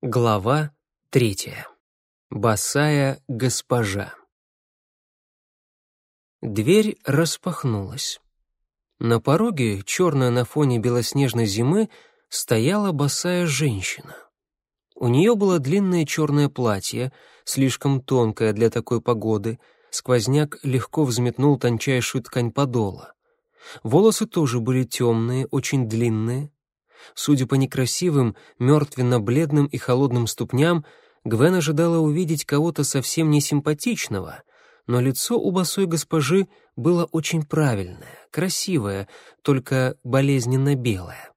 Глава третья. Босая госпожа. Дверь распахнулась. На пороге, черная на фоне белоснежной зимы, стояла босая женщина. У нее было длинное черное платье, слишком тонкое для такой погоды, сквозняк легко взметнул тончайшую ткань подола. Волосы тоже были темные, очень длинные, Судя по некрасивым, мертвенно-бледным и холодным ступням, Гвен ожидала увидеть кого-то совсем несимпатичного, но лицо у босой госпожи было очень правильное, красивое, только болезненно белое.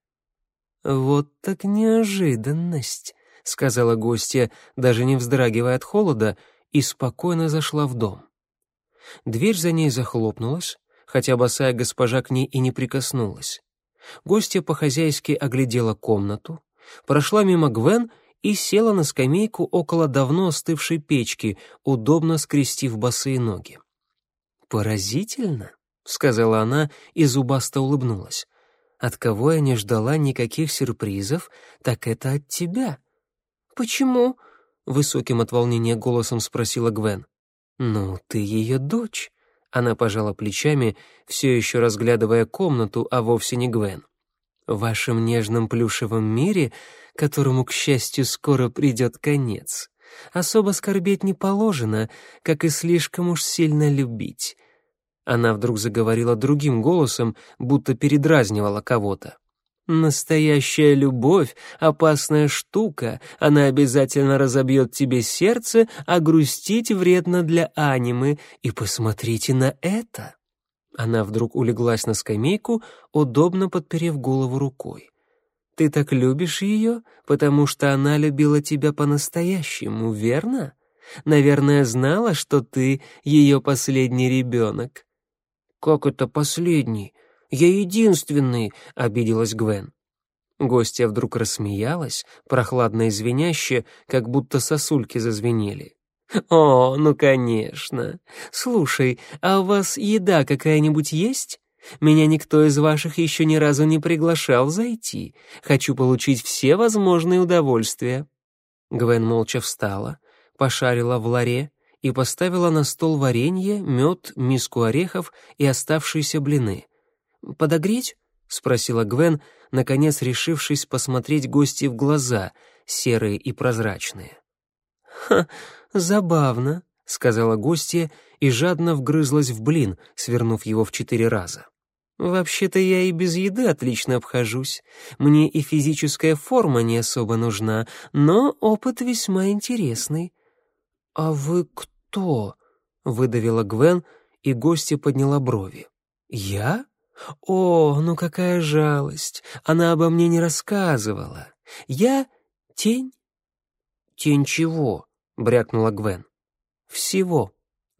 «Вот так неожиданность», — сказала гостья, даже не вздрагивая от холода, и спокойно зашла в дом. Дверь за ней захлопнулась, хотя босая госпожа к ней и не прикоснулась. Гостья по-хозяйски оглядела комнату, прошла мимо Гвен и села на скамейку около давно остывшей печки, удобно скрестив босые ноги. «Поразительно», — сказала она и зубасто улыбнулась. «От кого я не ждала никаких сюрпризов, так это от тебя». «Почему?» — высоким от волнения голосом спросила Гвен. «Ну, ты ее дочь. Она пожала плечами, все еще разглядывая комнату, а вовсе не Гвен. «В вашем нежном плюшевом мире, которому, к счастью, скоро придет конец, особо скорбеть не положено, как и слишком уж сильно любить». Она вдруг заговорила другим голосом, будто передразнивала кого-то. Настоящая любовь — опасная штука, она обязательно разобьет тебе сердце, а грустить вредно для анимы, и посмотрите на это». Она вдруг улеглась на скамейку, удобно подперев голову рукой. «Ты так любишь ее, потому что она любила тебя по-настоящему, верно? Наверное, знала, что ты ее последний ребенок». «Как это последний?» Я единственный», — обиделась Гвен. Гостья вдруг рассмеялась, прохладно и как будто сосульки зазвенели. «О, ну, конечно. Слушай, а у вас еда какая-нибудь есть? Меня никто из ваших еще ни разу не приглашал зайти. Хочу получить все возможные удовольствия». Гвен молча встала, пошарила в ларе и поставила на стол варенье, мед, миску орехов и оставшиеся блины. «Подогреть?» — спросила Гвен, наконец решившись посмотреть гости в глаза, серые и прозрачные. «Ха, забавно», — сказала гостья и жадно вгрызлась в блин, свернув его в четыре раза. «Вообще-то я и без еды отлично обхожусь. Мне и физическая форма не особо нужна, но опыт весьма интересный». «А вы кто?» — выдавила Гвен, и гостья подняла брови. «Я?» О, ну какая жалость! Она обо мне не рассказывала. Я тень? Тень чего? брякнула Гвен. Всего,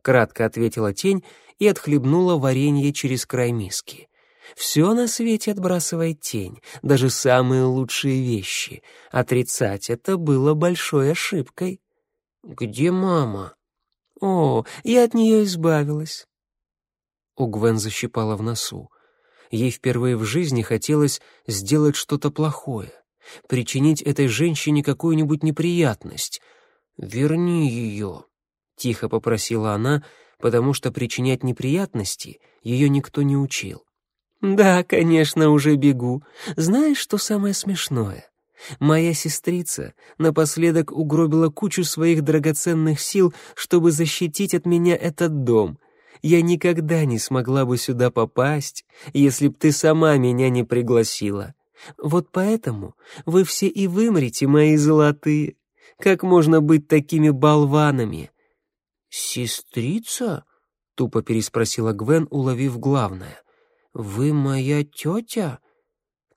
кратко ответила тень и отхлебнула варенье через край миски. Все на свете отбрасывает тень, даже самые лучшие вещи. Отрицать это было большой ошибкой. Где мама? О, я от нее избавилась. У Гвен защипала в носу. Ей впервые в жизни хотелось сделать что-то плохое, причинить этой женщине какую-нибудь неприятность. «Верни ее», — тихо попросила она, потому что причинять неприятности ее никто не учил. «Да, конечно, уже бегу. Знаешь, что самое смешное? Моя сестрица напоследок угробила кучу своих драгоценных сил, чтобы защитить от меня этот дом — я никогда не смогла бы сюда попасть, если б ты сама меня не пригласила. Вот поэтому вы все и вымрете, мои золотые. Как можно быть такими болванами?» «Сестрица?» — тупо переспросила Гвен, уловив главное. «Вы моя тетя?»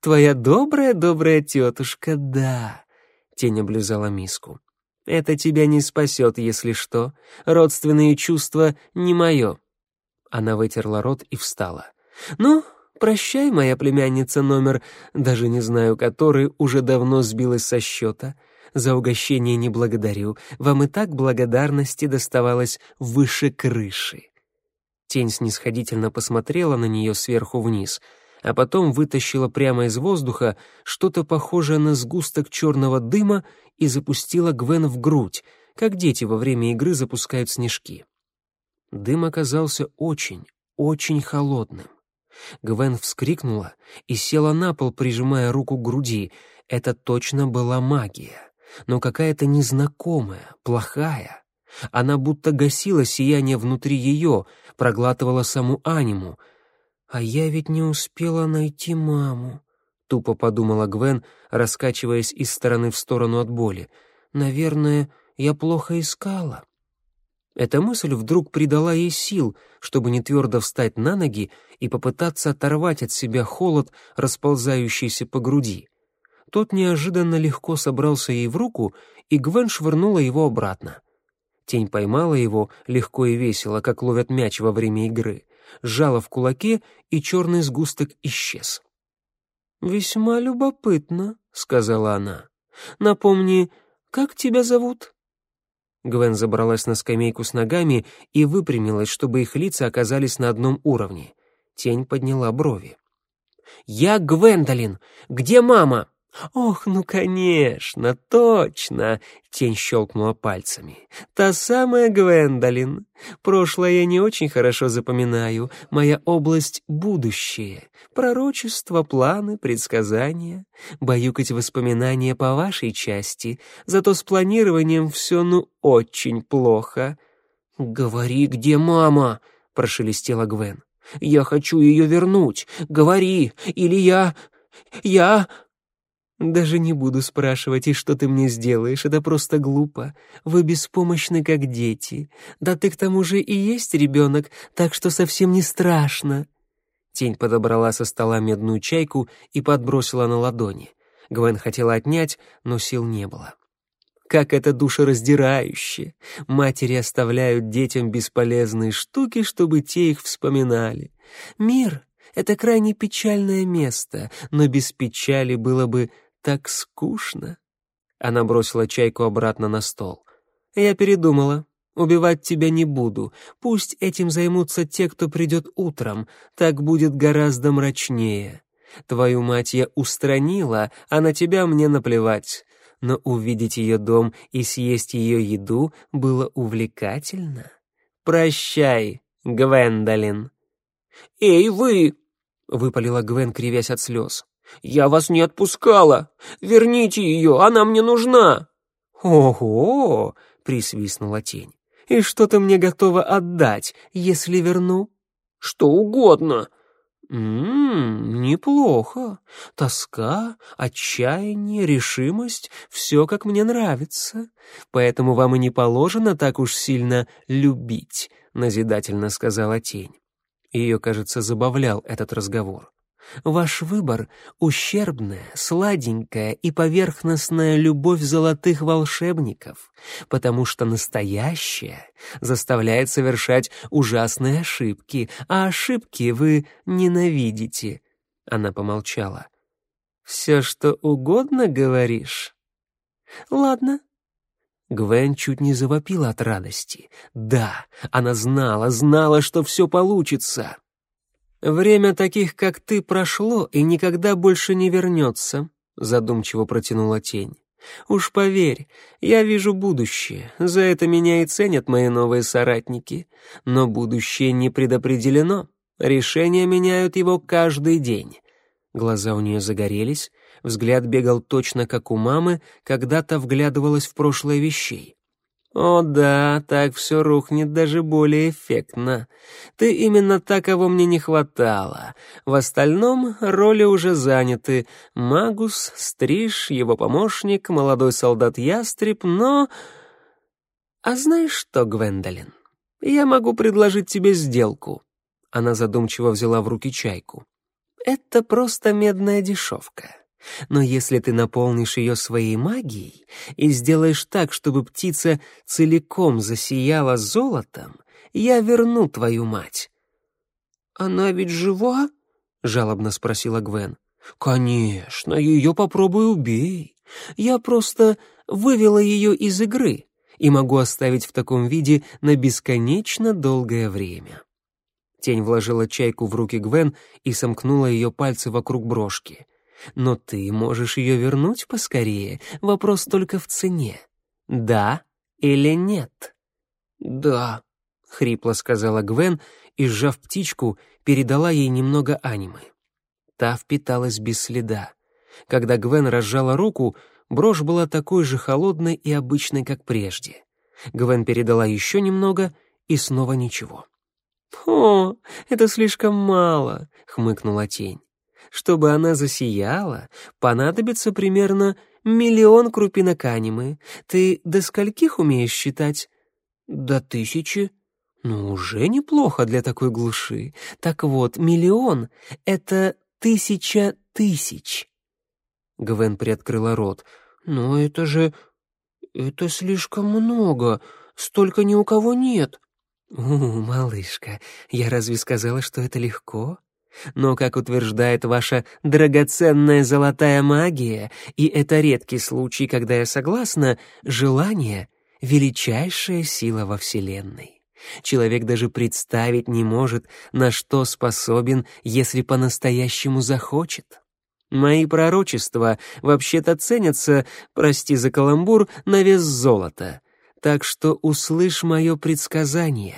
«Твоя добрая-добрая тетушка, да», — тень облизала миску. «Это тебя не спасет, если что. Родственные чувства не мое. Она вытерла рот и встала. «Ну, прощай, моя племянница номер, даже не знаю который, уже давно сбилась со счета. За угощение не благодарю, вам и так благодарности доставалось выше крыши». Тень снисходительно посмотрела на нее сверху вниз, а потом вытащила прямо из воздуха что-то похожее на сгусток черного дыма и запустила Гвен в грудь, как дети во время игры запускают снежки. Дым оказался очень, очень холодным. Гвен вскрикнула и села на пол, прижимая руку к груди. Это точно была магия, но какая-то незнакомая, плохая. Она будто гасила сияние внутри ее, проглатывала саму аниму. «А я ведь не успела найти маму», — тупо подумала Гвен, раскачиваясь из стороны в сторону от боли. «Наверное, я плохо искала». Эта мысль вдруг придала ей сил, чтобы не твердо встать на ноги и попытаться оторвать от себя холод, расползающийся по груди. Тот неожиданно легко собрался ей в руку, и Гвен швырнула его обратно. Тень поймала его легко и весело, как ловят мяч во время игры, сжала в кулаке, и черный сгусток исчез. «Весьма любопытно», — сказала она. «Напомни, как тебя зовут?» Гвен забралась на скамейку с ногами и выпрямилась, чтобы их лица оказались на одном уровне. Тень подняла брови. «Я Гвендолин! Где мама?» «Ох, ну, конечно, точно!» — тень щелкнула пальцами. «Та самая Гвендолин. Прошлое я не очень хорошо запоминаю. Моя область — будущее. Пророчества, планы, предсказания. Баюкать воспоминания по вашей части. Зато с планированием все, ну, очень плохо». «Говори, где мама?» — прошелестела Гвен. «Я хочу ее вернуть. Говори, или я... я...» Даже не буду спрашивать, и что ты мне сделаешь, это просто глупо. Вы беспомощны, как дети. Да ты к тому же и есть ребенок, так что совсем не страшно». Тень подобрала со стола медную чайку и подбросила на ладони. Гвен хотела отнять, но сил не было. Как это душераздирающе! Матери оставляют детям бесполезные штуки, чтобы те их вспоминали. Мир — это крайне печальное место, но без печали было бы так скучно». Она бросила чайку обратно на стол. «Я передумала. Убивать тебя не буду. Пусть этим займутся те, кто придет утром. Так будет гораздо мрачнее. Твою мать я устранила, а на тебя мне наплевать. Но увидеть ее дом и съесть ее еду было увлекательно. Прощай, Гвендолин». «Эй, вы!» — выпалила Гвен, кривясь от слез. «Я вас не отпускала! Верните ее, она мне нужна!» «Ого!» — присвистнула тень. «И что ты мне готова отдать, если верну?» «Что угодно!» «Ммм, неплохо. Тоска, отчаяние, решимость — все, как мне нравится. Поэтому вам и не положено так уж сильно любить», — назидательно сказала тень. Ее, кажется, забавлял этот разговор. Ваш выбор — ущербная, сладенькая и поверхностная любовь золотых волшебников, потому что настоящая заставляет совершать ужасные ошибки, а ошибки вы ненавидите. Она помолчала. «Все, что угодно, говоришь?» «Ладно». Гвен чуть не завопила от радости. «Да, она знала, знала, что все получится». «Время таких, как ты, прошло и никогда больше не вернется», — задумчиво протянула тень. «Уж поверь, я вижу будущее, за это меня и ценят мои новые соратники. Но будущее не предопределено, решения меняют его каждый день». Глаза у нее загорелись, взгляд бегал точно как у мамы, когда-то вглядывалась в прошлое вещей. «О да, так все рухнет даже более эффектно. Ты именно та, кого мне не хватало. В остальном роли уже заняты. Магус, Стриж, его помощник, молодой солдат-ястреб, но... А знаешь что, Гвендолин, я могу предложить тебе сделку». Она задумчиво взяла в руки чайку. «Это просто медная дешевка». Но если ты наполнишь ее своей магией и сделаешь так, чтобы птица целиком засияла золотом, я верну твою мать». «Она ведь жива?» — жалобно спросила Гвен. «Конечно, ее попробуй убей. Я просто вывела ее из игры и могу оставить в таком виде на бесконечно долгое время». Тень вложила чайку в руки Гвен и сомкнула ее пальцы вокруг брошки. «Но ты можешь ее вернуть поскорее. Вопрос только в цене. Да или нет?» «Да», — хрипло сказала Гвен и, сжав птичку, передала ей немного анимы. Та впиталась без следа. Когда Гвен разжала руку, брошь была такой же холодной и обычной, как прежде. Гвен передала еще немного, и снова ничего. «О, это слишком мало», — хмыкнула тень. «Чтобы она засияла, понадобится примерно миллион крупинок анимы. Ты до скольких умеешь считать?» «До тысячи». «Ну, уже неплохо для такой глуши. Так вот, миллион — это тысяча тысяч». Гвен приоткрыла рот. «Но это же... это слишком много. Столько ни у кого нет». «У, малышка, я разве сказала, что это легко?» Но, как утверждает ваша драгоценная золотая магия, и это редкий случай, когда я согласна, желание — величайшая сила во Вселенной. Человек даже представить не может, на что способен, если по-настоящему захочет. Мои пророчества вообще-то ценятся, прости за каламбур, на вес золота. Так что услышь мое предсказание».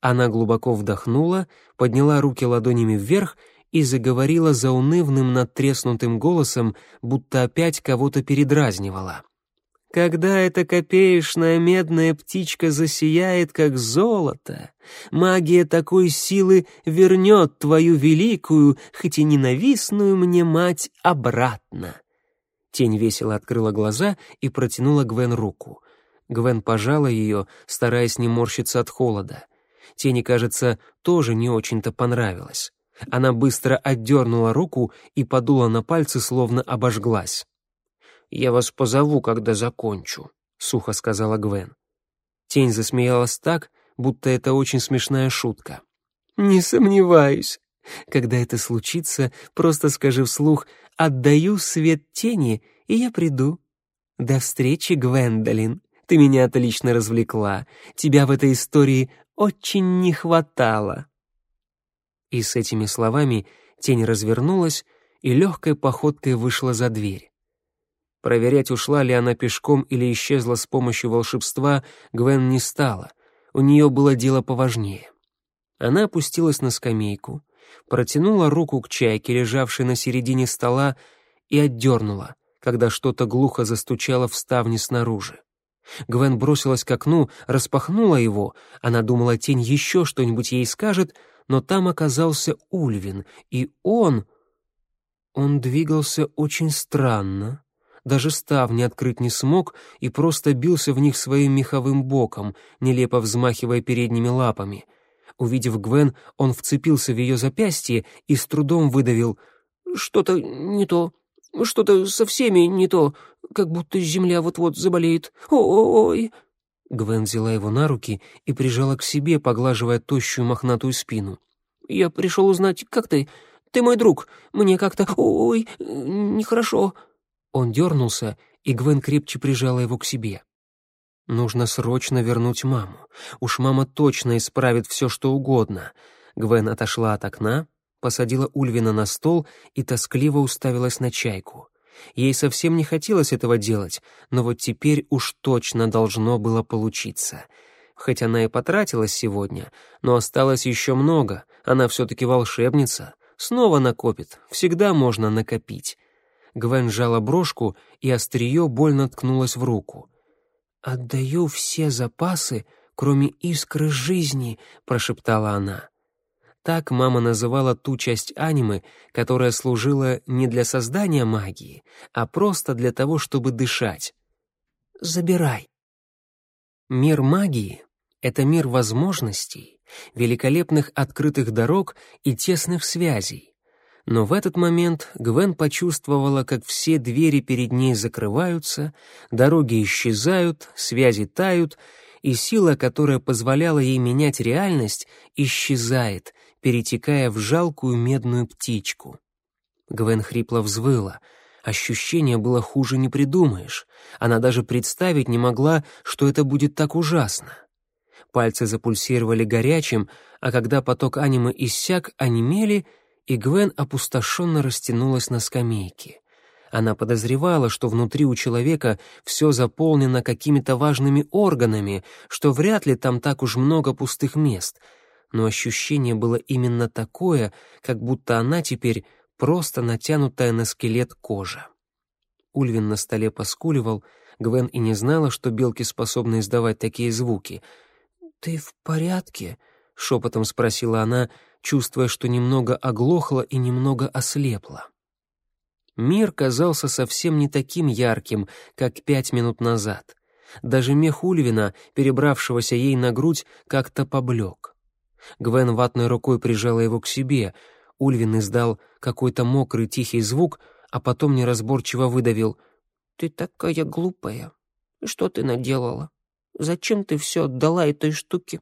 Она глубоко вдохнула, подняла руки ладонями вверх и заговорила заунывным надтреснутым голосом, будто опять кого-то передразнивала. Когда эта копеечная медная птичка засияет, как золото, магия такой силы вернет твою великую, хоть и ненавистную мне мать, обратно. Тень весело открыла глаза и протянула Гвен руку. Гвен пожала ее, стараясь не морщиться от холода. Тени, кажется, тоже не очень-то понравилось. Она быстро отдернула руку и подула на пальцы, словно обожглась. «Я вас позову, когда закончу», — сухо сказала Гвен. Тень засмеялась так, будто это очень смешная шутка. «Не сомневаюсь. Когда это случится, просто скажи вслух «отдаю свет тени», и я приду. До встречи, Гвендолин. Ты меня отлично развлекла. Тебя в этой истории очень не хватало». И с этими словами тень развернулась и легкой походкой вышла за дверь. Проверять, ушла ли она пешком или исчезла с помощью волшебства, Гвен не стала. У нее было дело поважнее. Она опустилась на скамейку, протянула руку к чайке, лежавшей на середине стола, и отдернула, когда что-то глухо застучало в ставни снаружи. Гвен бросилась к окну, распахнула его. Она думала, тень еще что-нибудь ей скажет, но там оказался Ульвин, и он... Он двигался очень странно. Даже ставни открыть не смог и просто бился в них своим меховым боком, нелепо взмахивая передними лапами. Увидев Гвен, он вцепился в ее запястье и с трудом выдавил «Что-то не то, что-то со всеми не то как будто земля вот-вот заболеет. Ой!» Гвен взяла его на руки и прижала к себе, поглаживая тощую мохнатую спину. «Я пришел узнать, как ты? Ты мой друг. Мне как-то... Ой, нехорошо». Он дернулся, и Гвен крепче прижала его к себе. Нужно срочно вернуть маму. Уж мама точно исправит все, что угодно. Гвен отошла от окна, посадила Ульвина на стол и тоскливо уставилась на чайку. Ей совсем не хотелось этого делать, но вот теперь уж точно должно было получиться. Хоть она и потратилась сегодня, но осталось еще много, она все-таки волшебница. Снова накопит, всегда можно накопить. Гвен сжала брошку, и острие больно ткнулось в руку. «Отдаю все запасы, кроме искры жизни», — прошептала она. Так мама называла ту часть анимы, которая служила не для создания магии, а просто для того, чтобы дышать. «Забирай». Мир магии — это мир возможностей, великолепных открытых дорог и тесных связей. Но в этот момент Гвен почувствовала, как все двери перед ней закрываются, дороги исчезают, связи тают, и сила, которая позволяла ей менять реальность, исчезает, перетекая в жалкую медную птичку. Гвен хрипло взвыла. Ощущение было хуже не придумаешь. Она даже представить не могла, что это будет так ужасно. Пальцы запульсировали горячим, а когда поток анимы иссяк, онемели, и Гвен опустошенно растянулась на скамейке. Она подозревала, что внутри у человека все заполнено какими-то важными органами, что вряд ли там так уж много пустых мест. Но ощущение было именно такое, как будто она теперь просто натянутая на скелет кожа. Ульвин на столе поскуливал, Гвен и не знала, что белки способны издавать такие звуки. «Ты в порядке?» — шепотом спросила она, чувствуя, что немного оглохла и немного ослепла. Мир казался совсем не таким ярким, как пять минут назад. Даже мех Ульвина, перебравшегося ей на грудь, как-то поблек. Гвен ватной рукой прижала его к себе. Ульвин издал какой-то мокрый тихий звук, а потом неразборчиво выдавил. «Ты такая глупая. Что ты наделала? Зачем ты все отдала этой штуке?»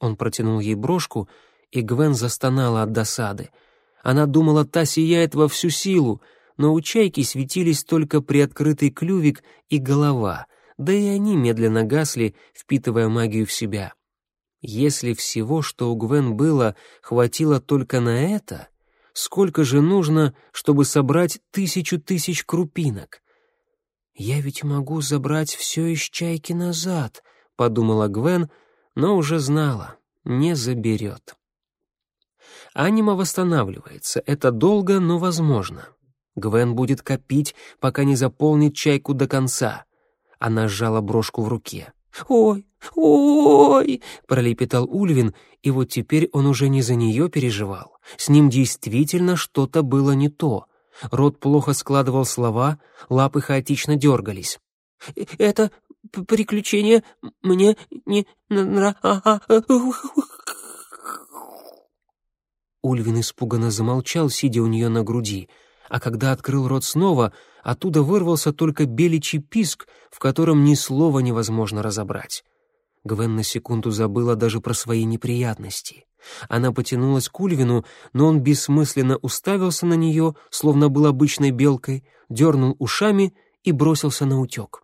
Он протянул ей брошку, и Гвен застонала от досады. Она думала, та сияет во всю силу — но у чайки светились только приоткрытый клювик и голова, да и они медленно гасли, впитывая магию в себя. Если всего, что у Гвен было, хватило только на это, сколько же нужно, чтобы собрать тысячу тысяч крупинок? «Я ведь могу забрать все из чайки назад», — подумала Гвен, но уже знала, не заберет. Анима восстанавливается, это долго, но возможно. Гвен будет копить, пока не заполнит чайку до конца. Она сжала брошку в руке. «Ой, ой!» — пролепетал Ульвин, и вот теперь он уже не за нее переживал. С ним действительно что-то было не то. Рот плохо складывал слова, лапы хаотично дергались. «Это приключение мне не нравится». Ульвин испуганно замолчал, сидя у нее на груди — а когда открыл рот снова, оттуда вырвался только беличий писк, в котором ни слова невозможно разобрать. Гвен на секунду забыла даже про свои неприятности. Она потянулась к Ульвину, но он бессмысленно уставился на нее, словно был обычной белкой, дернул ушами и бросился на утек.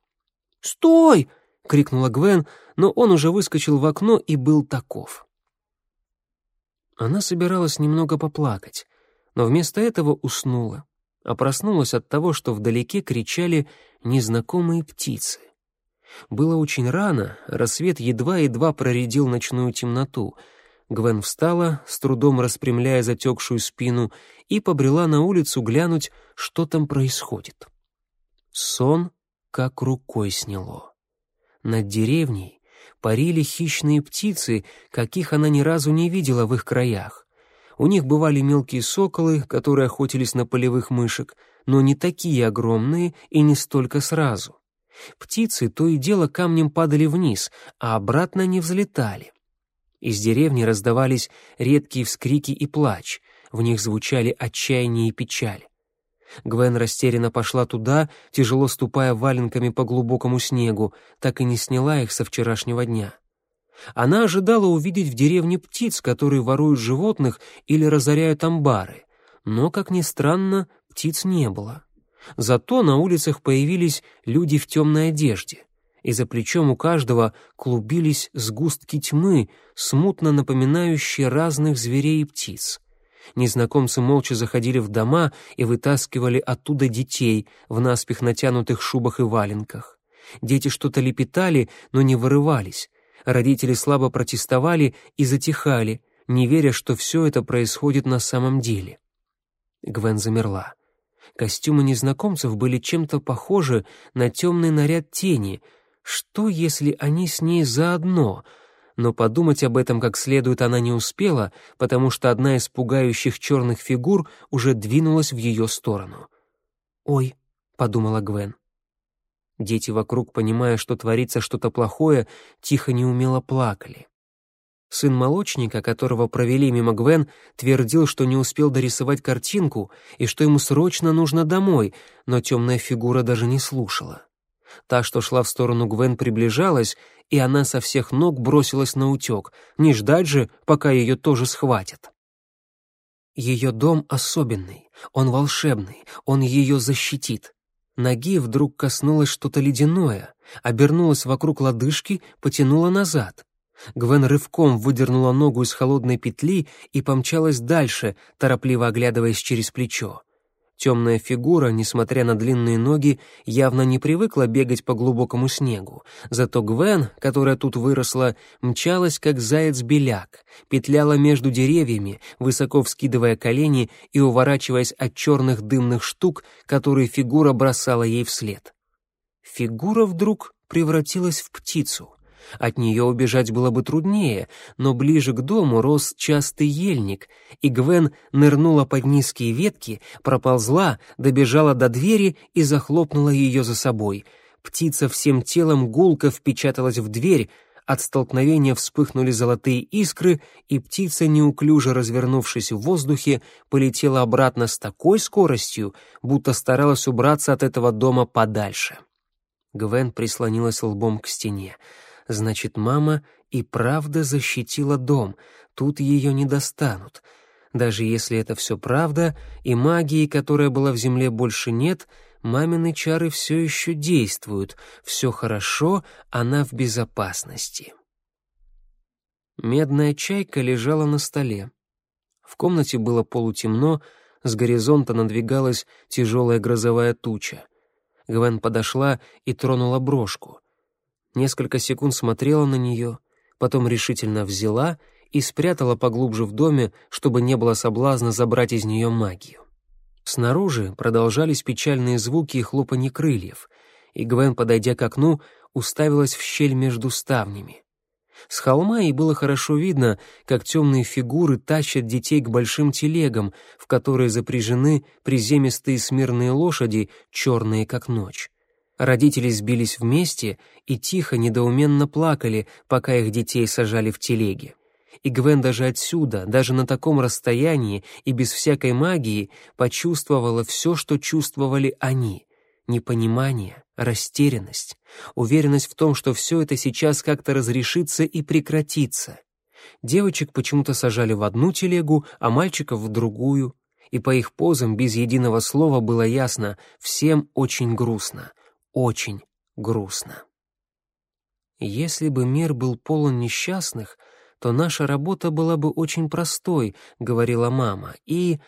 «Стой!» — крикнула Гвен, но он уже выскочил в окно и был таков. Она собиралась немного поплакать, но вместо этого уснула а проснулась от того, что вдалеке кричали незнакомые птицы. Было очень рано, рассвет едва-едва проредил ночную темноту. Гвен встала, с трудом распрямляя затекшую спину, и побрела на улицу глянуть, что там происходит. Сон как рукой сняло. Над деревней парили хищные птицы, каких она ни разу не видела в их краях. У них бывали мелкие соколы, которые охотились на полевых мышек, но не такие огромные и не столько сразу. Птицы то и дело камнем падали вниз, а обратно не взлетали. Из деревни раздавались редкие вскрики и плач, в них звучали отчаяние и печаль. Гвен растерянно пошла туда, тяжело ступая валенками по глубокому снегу, так и не сняла их со вчерашнего дня. Она ожидала увидеть в деревне птиц, которые воруют животных или разоряют амбары, но, как ни странно, птиц не было. Зато на улицах появились люди в темной одежде, и за плечом у каждого клубились сгустки тьмы, смутно напоминающие разных зверей и птиц. Незнакомцы молча заходили в дома и вытаскивали оттуда детей в наспех натянутых шубах и валенках. Дети что-то лепетали, но не вырывались, Родители слабо протестовали и затихали, не веря, что все это происходит на самом деле. Гвен замерла. Костюмы незнакомцев были чем-то похожи на темный наряд тени. Что, если они с ней заодно? Но подумать об этом как следует она не успела, потому что одна из пугающих черных фигур уже двинулась в ее сторону. «Ой», — подумала Гвен, Дети вокруг, понимая, что творится что-то плохое, тихо неумело плакали. Сын молочника, которого провели мимо Гвен, твердил, что не успел дорисовать картинку и что ему срочно нужно домой, но темная фигура даже не слушала. Та, что шла в сторону Гвен, приближалась, и она со всех ног бросилась на утек. Не ждать же, пока ее тоже схватят. Ее дом особенный, он волшебный, он ее защитит. Ноги вдруг коснулось что-то ледяное, обернулась вокруг лодыжки, потянула назад. Гвен рывком выдернула ногу из холодной петли и помчалась дальше, торопливо оглядываясь через плечо. Темная фигура, несмотря на длинные ноги, явно не привыкла бегать по глубокому снегу. Зато Гвен, которая тут выросла, мчалась, как заяц-беляк, петляла между деревьями, высоко вскидывая колени и уворачиваясь от черных дымных штук, которые фигура бросала ей вслед. Фигура вдруг превратилась в птицу. От нее убежать было бы труднее, но ближе к дому рос частый ельник, и Гвен нырнула под низкие ветки, проползла, добежала до двери и захлопнула ее за собой. Птица всем телом гулко впечаталась в дверь, от столкновения вспыхнули золотые искры, и птица, неуклюже развернувшись в воздухе, полетела обратно с такой скоростью, будто старалась убраться от этого дома подальше. Гвен прислонилась лбом к стене. Значит, мама и правда защитила дом, тут ее не достанут. Даже если это все правда, и магии, которая была в земле, больше нет, мамины чары все еще действуют, все хорошо, она в безопасности. Медная чайка лежала на столе. В комнате было полутемно, с горизонта надвигалась тяжелая грозовая туча. Гвен подошла и тронула брошку несколько секунд смотрела на нее, потом решительно взяла и спрятала поглубже в доме, чтобы не было соблазна забрать из нее магию. Снаружи продолжались печальные звуки и хлопанье крыльев, и Гвен, подойдя к окну, уставилась в щель между ставнями. С холма ей было хорошо видно, как темные фигуры тащат детей к большим телегам, в которые запряжены приземистые смирные лошади, черные как ночь. Родители сбились вместе и тихо, недоуменно плакали, пока их детей сажали в телеги. И Гвен даже отсюда, даже на таком расстоянии и без всякой магии, почувствовала все, что чувствовали они. Непонимание, растерянность, уверенность в том, что все это сейчас как-то разрешится и прекратится. Девочек почему-то сажали в одну телегу, а мальчиков в другую. И по их позам без единого слова было ясно, всем очень грустно — очень грустно. Если бы мир был полон несчастных, то наша работа была бы очень простой, говорила мама, и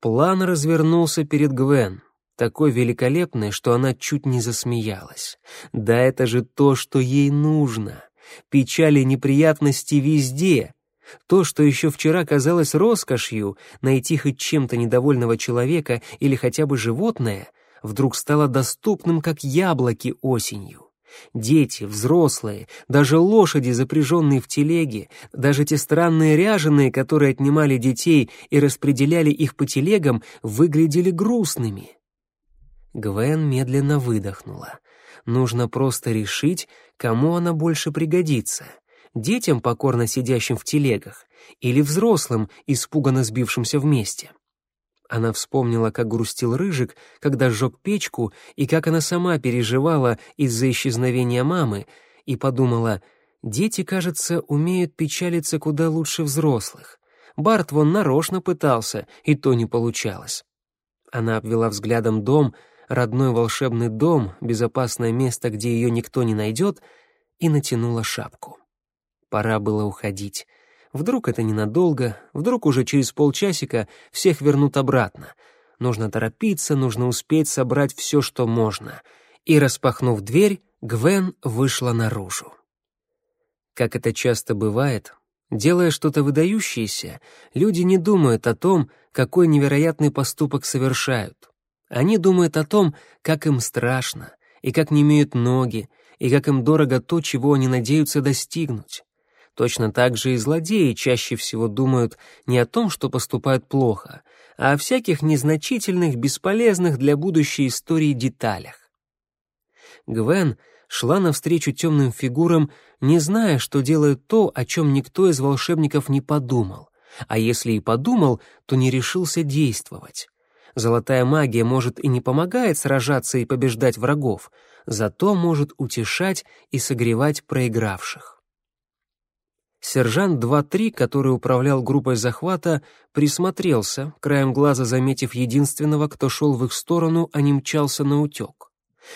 план развернулся перед Гвен, такой великолепный, что она чуть не засмеялась. Да это же то, что ей нужно. Печали и неприятности везде. То, что еще вчера казалось роскошью, найти хоть чем-то недовольного человека или хотя бы животное, вдруг стало доступным, как яблоки осенью. Дети, взрослые, даже лошади, запряженные в телеге, даже те странные ряженые, которые отнимали детей и распределяли их по телегам, выглядели грустными. Гвен медленно выдохнула. Нужно просто решить, кому она больше пригодится. Детям, покорно сидящим в телегах, или взрослым, испуганно сбившимся вместе. Она вспомнила, как грустил Рыжик, когда сжег печку, и как она сама переживала из-за исчезновения мамы, и подумала, дети, кажется, умеют печалиться куда лучше взрослых. Барт вон нарочно пытался, и то не получалось. Она обвела взглядом дом, родной волшебный дом, безопасное место, где ее никто не найдет, и натянула шапку. Пора было уходить. Вдруг это ненадолго, вдруг уже через полчасика всех вернут обратно. Нужно торопиться, нужно успеть собрать все, что можно. И, распахнув дверь, Гвен вышла наружу. Как это часто бывает, делая что-то выдающееся, люди не думают о том, какой невероятный поступок совершают. Они думают о том, как им страшно, и как не имеют ноги, и как им дорого то, чего они надеются достигнуть. Точно так же и злодеи чаще всего думают не о том, что поступают плохо, а о всяких незначительных, бесполезных для будущей истории деталях. Гвен шла навстречу темным фигурам, не зная, что делает то, о чем никто из волшебников не подумал, а если и подумал, то не решился действовать. Золотая магия, может, и не помогает сражаться и побеждать врагов, зато может утешать и согревать проигравших. Сержант 2-3, который управлял группой захвата, присмотрелся, краем глаза заметив единственного, кто шел в их сторону, а не мчался на утек.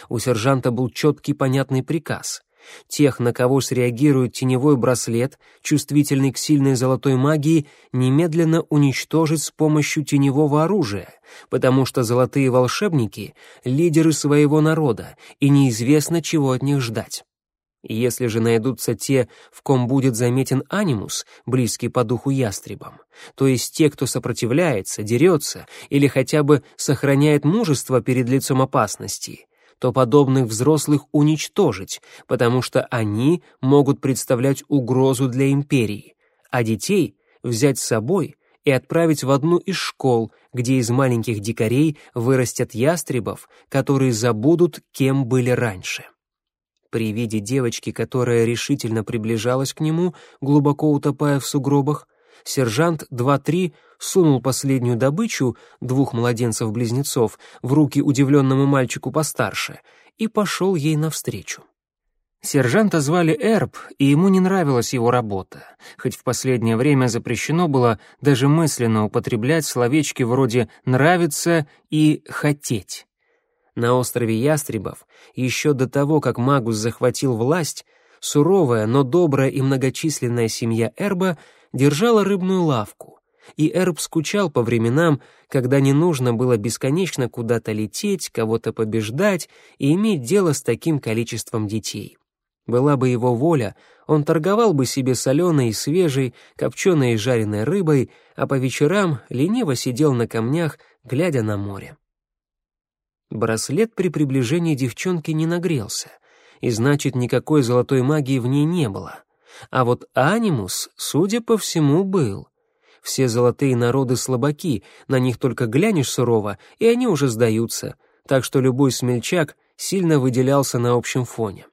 У сержанта был четкий понятный приказ Тех, на кого среагирует теневой браслет, чувствительный к сильной золотой магии, немедленно уничтожить с помощью теневого оружия, потому что золотые волшебники — лидеры своего народа, и неизвестно, чего от них ждать. Если же найдутся те, в ком будет заметен анимус, близкий по духу ястребам, то есть те, кто сопротивляется, дерется или хотя бы сохраняет мужество перед лицом опасности, то подобных взрослых уничтожить, потому что они могут представлять угрозу для империи, а детей взять с собой и отправить в одну из школ, где из маленьких дикарей вырастят ястребов, которые забудут, кем были раньше. При виде девочки, которая решительно приближалась к нему, глубоко утопая в сугробах, сержант 2-3 сунул последнюю добычу, двух младенцев-близнецов, в руки удивленному мальчику постарше и пошел ей навстречу. Сержанта звали Эрб, и ему не нравилась его работа, хоть в последнее время запрещено было даже мысленно употреблять словечки вроде «нравится» и «хотеть». На острове Ястребов, еще до того, как Магус захватил власть, суровая, но добрая и многочисленная семья Эрба держала рыбную лавку, и Эрб скучал по временам, когда не нужно было бесконечно куда-то лететь, кого-то побеждать и иметь дело с таким количеством детей. Была бы его воля, он торговал бы себе соленой и свежей, копченой и жареной рыбой, а по вечерам лениво сидел на камнях, глядя на море. Браслет при приближении девчонки не нагрелся, и значит, никакой золотой магии в ней не было. А вот анимус, судя по всему, был. Все золотые народы слабаки, на них только глянешь сурово, и они уже сдаются, так что любой смельчак сильно выделялся на общем фоне.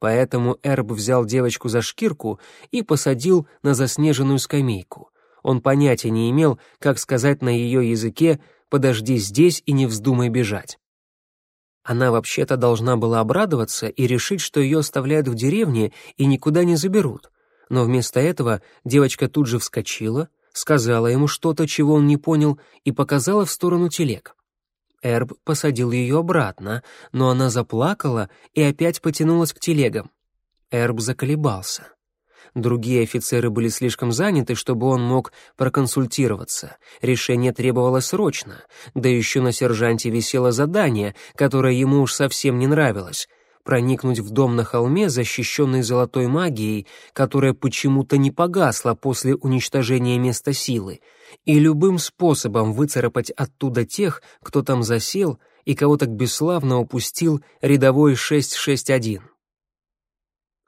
Поэтому Эрб взял девочку за шкирку и посадил на заснеженную скамейку. Он понятия не имел, как сказать на ее языке «подожди здесь и не вздумай бежать». Она вообще-то должна была обрадоваться и решить, что ее оставляют в деревне и никуда не заберут. Но вместо этого девочка тут же вскочила, сказала ему что-то, чего он не понял, и показала в сторону телег. Эрб посадил ее обратно, но она заплакала и опять потянулась к телегам. Эрб заколебался. Другие офицеры были слишком заняты, чтобы он мог проконсультироваться. Решение требовалось срочно, да еще на сержанте висело задание, которое ему уж совсем не нравилось — проникнуть в дом на холме, защищенный золотой магией, которая почему-то не погасла после уничтожения места силы, и любым способом выцарапать оттуда тех, кто там засел и кого так бесславно упустил рядовой 661.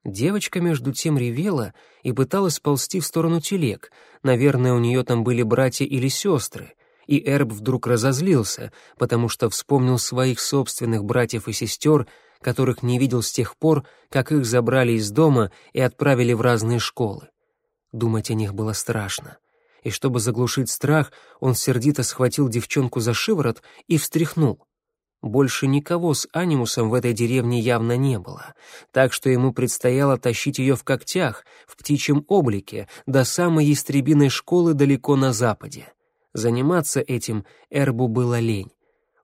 Девочка между тем ревела и пыталась ползти в сторону телег. Наверное, у нее там были братья или сестры. И Эрб вдруг разозлился, потому что вспомнил своих собственных братьев и сестер, которых не видел с тех пор, как их забрали из дома и отправили в разные школы. Думать о них было страшно. И чтобы заглушить страх, он сердито схватил девчонку за шиворот и встряхнул. Больше никого с анимусом в этой деревне явно не было, так что ему предстояло тащить ее в когтях, в птичьем облике, до самой ястребиной школы далеко на западе. Заниматься этим Эрбу было лень.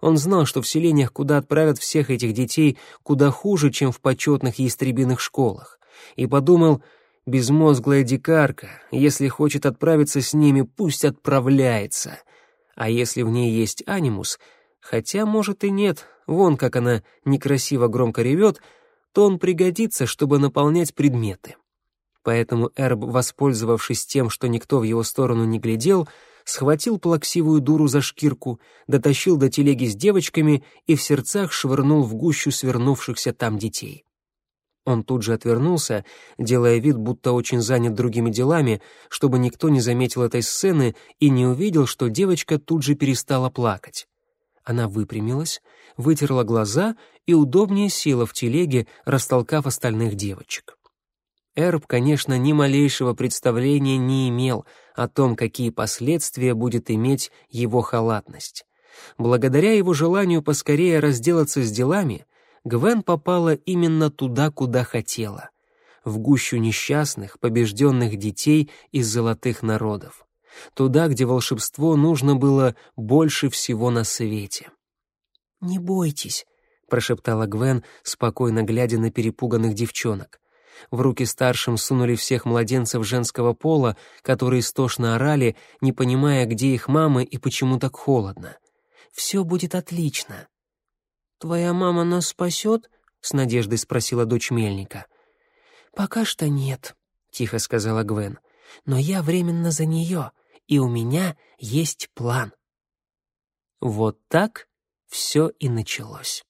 Он знал, что в селениях, куда отправят всех этих детей, куда хуже, чем в почетных ястребиных школах, и подумал, безмозглая дикарка, если хочет отправиться с ними, пусть отправляется. А если в ней есть анимус — Хотя, может, и нет, вон как она некрасиво громко ревет, то он пригодится, чтобы наполнять предметы. Поэтому Эрб, воспользовавшись тем, что никто в его сторону не глядел, схватил плаксивую дуру за шкирку, дотащил до телеги с девочками и в сердцах швырнул в гущу свернувшихся там детей. Он тут же отвернулся, делая вид, будто очень занят другими делами, чтобы никто не заметил этой сцены и не увидел, что девочка тут же перестала плакать. Она выпрямилась, вытерла глаза и удобнее села в телеге, растолкав остальных девочек. Эрб, конечно, ни малейшего представления не имел о том, какие последствия будет иметь его халатность. Благодаря его желанию поскорее разделаться с делами, Гвен попала именно туда, куда хотела — в гущу несчастных, побежденных детей из золотых народов туда, где волшебство нужно было больше всего на свете. «Не бойтесь», — прошептала Гвен, спокойно глядя на перепуганных девчонок. В руки старшим сунули всех младенцев женского пола, которые истошно орали, не понимая, где их мамы и почему так холодно. «Все будет отлично». «Твоя мама нас спасет?» — с надеждой спросила дочь мельника. «Пока что нет», — тихо сказала Гвен. «Но я временно за нее, и у меня есть план». Вот так все и началось.